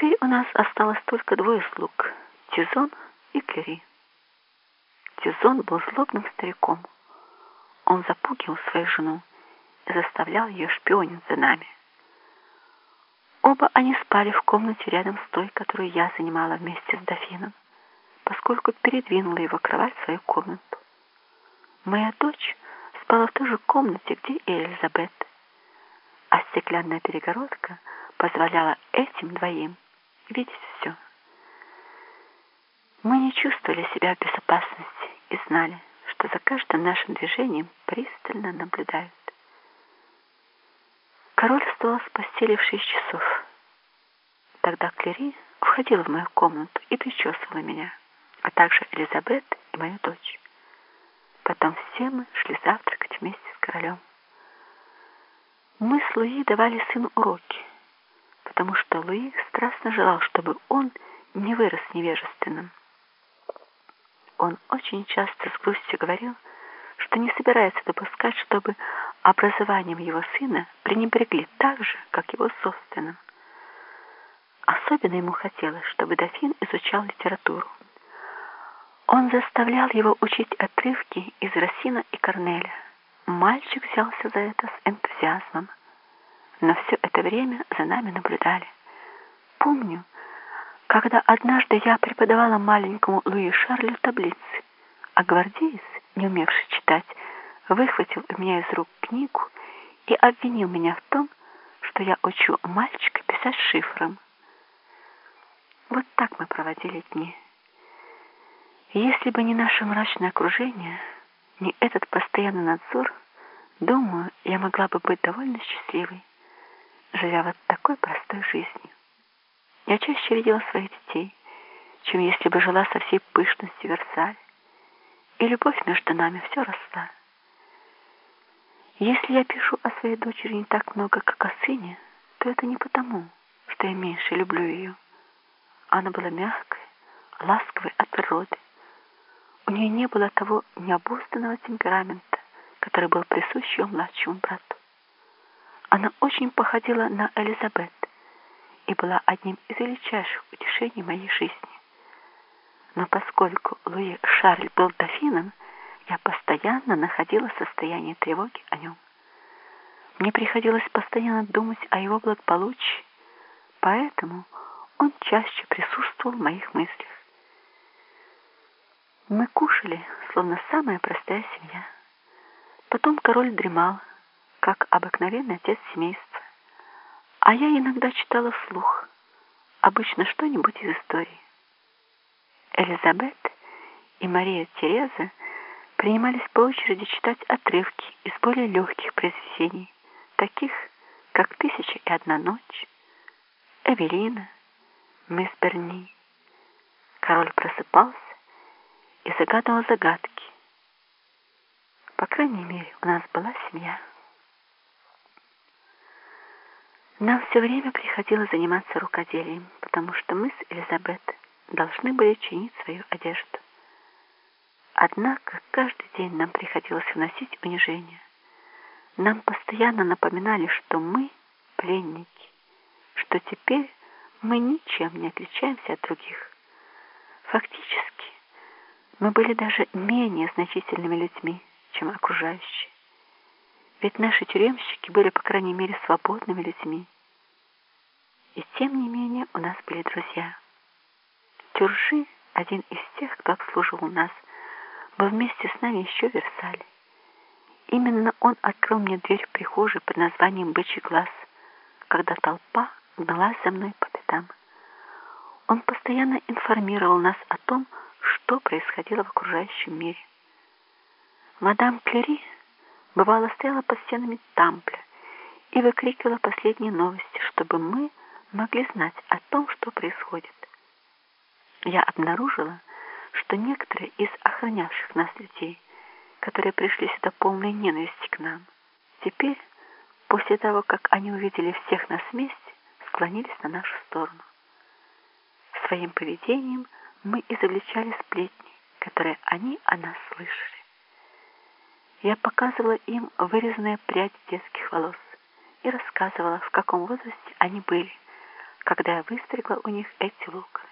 Теперь у нас осталось только двое слуг — Тизон и Клери. Тизон был злобным стариком. Он запугивал свою жену и заставлял ее шпионить за нами. Оба они спали в комнате рядом с той, которую я занимала вместе с дофином, поскольку передвинула его кровать в свою комнату. Моя дочь спала в той же комнате, где и Элизабет, а стеклянная перегородка позволяла этим двоим видеть все. Мы не чувствовали себя в безопасности и знали, что за каждым нашим движением пристально наблюдают. Король встал с постели в шесть часов. Тогда Клери входила в мою комнату и причесывала меня, а также Элизабет и мою дочь. Потом все мы шли завтракать вместе с королем. Мы с Луи давали сыну уроки, потому что Луи страстно желал, чтобы он не вырос невежественным. Он очень часто с грустью говорил, что не собирается допускать, чтобы образованием его сына пренебрегли так же, как его собственным. Особенно ему хотелось, чтобы дофин изучал литературу. Он заставлял его учить отрывки из Росина и Корнеля. Мальчик взялся за это с энтузиазмом. Но все это время за нами наблюдали. Помню, когда однажды я преподавала маленькому Луи Шарлю таблицы, а гвардеец, не умевший читать, выхватил у меня из рук книгу и обвинил меня в том, что я учу мальчика писать шифром. Вот так мы проводили дни. Если бы не наше мрачное окружение, не этот постоянный надзор, думаю, я могла бы быть довольно счастливой, живя вот такой простой жизнью. Я чаще видела своих детей, чем если бы жила со всей пышностью Версаль, и любовь между нами все росла. Если я пишу о своей дочери не так много, как о сыне, то это не потому, что я меньше люблю ее. Она была мягкой, ласковой от природы. У нее не было того необузданного темперамента, который был присущ ее младшему брату. Она очень походила на Элизабет и была одним из величайших утешений моей жизни. Но поскольку Луи Шарль был дофином, я постоянно находила состояние тревоги о нем. Мне приходилось постоянно думать о его благополучии, поэтому он чаще присутствовал в моих мыслях. Мы кушали, словно самая простая семья. Потом король дремал, как обыкновенный отец семейства, а я иногда читала вслух, обычно что-нибудь из истории. Элизабет и Мария Тереза принимались по очереди читать отрывки из более легких произведений, таких как «Тысяча и одна ночь», «Эвелина», «Мисс Берни». Король просыпался и загадывал загадки. По крайней мере, у нас была семья. Нам все время приходилось заниматься рукоделием, потому что мы с Элизабет должны были чинить свою одежду. Однако каждый день нам приходилось вносить унижение. Нам постоянно напоминали, что мы пленники, что теперь мы ничем не отличаемся от других. Фактически, мы были даже менее значительными людьми, чем окружающие. Ведь наши тюремщики были, по крайней мере, свободными людьми. И тем не менее у нас были друзья. Тюржи, один из тех, кто обслуживал нас, был вместе с нами еще в Версале. Именно он открыл мне дверь в прихожей под названием «Бычий глаз», когда толпа гналась за мной по пятам. Он постоянно информировал нас о том, что происходило в окружающем мире. Мадам Клери бывало стояла под стенами Тампля и выкрикивала последние новости, чтобы мы могли знать о том, что происходит. Я обнаружила, что некоторые из охранявших нас людей, которые пришли сюда полной ненависти к нам, теперь, после того, как они увидели всех нас вместе, склонились на нашу сторону. Своим поведением мы изобличали сплетни, которые они о нас слышали. Я показывала им вырезанные прядь детских волос и рассказывала, в каком возрасте они были, когда я выстригла у них эти локоны.